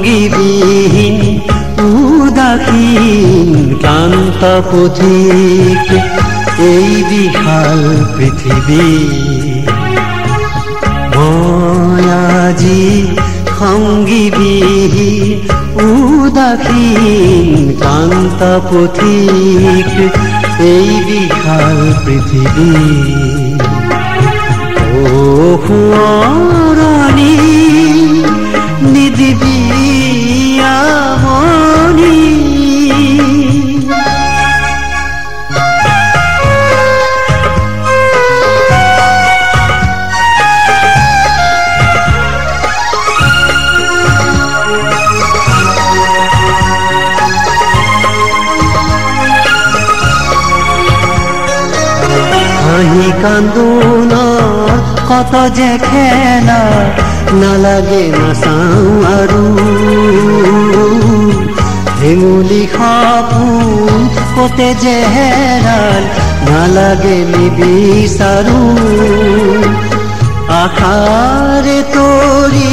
সংগীবিহীন উদাসীন, ক্লান্ত পথিক, এই বিশাল পৃথিৱী মই আজি সংগীবিহীন উদাসীন, ক্লান্ত পথিক, এই বিশাল পৃথিৱী ও কান্দোন কত যে খেলা নালাগে নাচাওঁ আৰু। হেঙুলি সপোন কতে যে হেৰাল নালাগে নিবিচাৰো। আশাৰে তৰি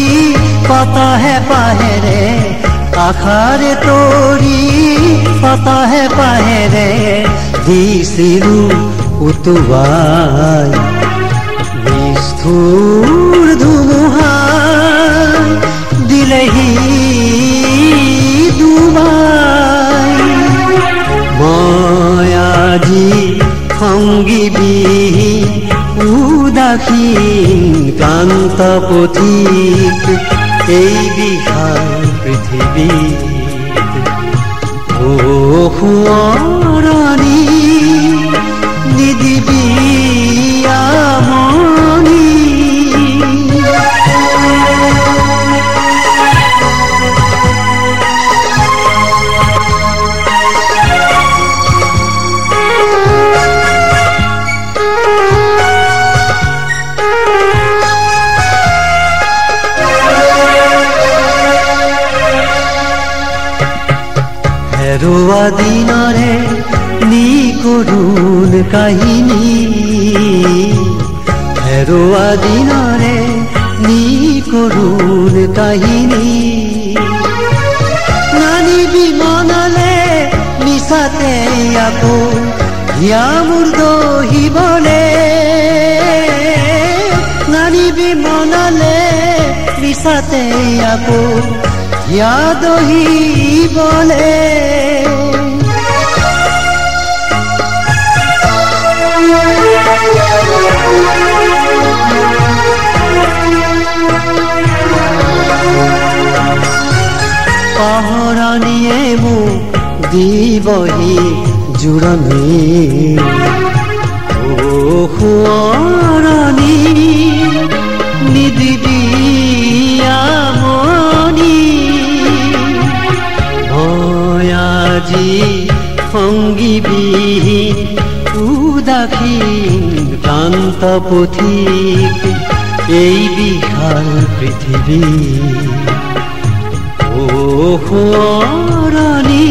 কতহে পাহেৰে আশাৰে তৰি কতহে পাহেৰে দিছিলো উতুৱাই নিষ্ঠুৰ ধুমুহাই দিলেহি ডুবাই মই আজি সংগীবিহীন উদাসীন, ক্লান্ত পথিক, এই বিশাল পৃথিৱীত ও হেৰুৱা দিনৰে নিকৰুণ কাহিনী। হেৰুৱা দিনৰে নিকৰুণ কাহিনী। নানিবি মনলে মিছাতে আকৌ হিয়া মোৰ দহিবলে নানিবি মনলে মিছাতে আকৌ হিয়া দহিবলে পহৰণিয়ে মোক দিবহি জোৰণি ও সোঁৱৰণি পথিক প্রান্ত পথিক এই বিশাল পৃথিবী। ও হরণী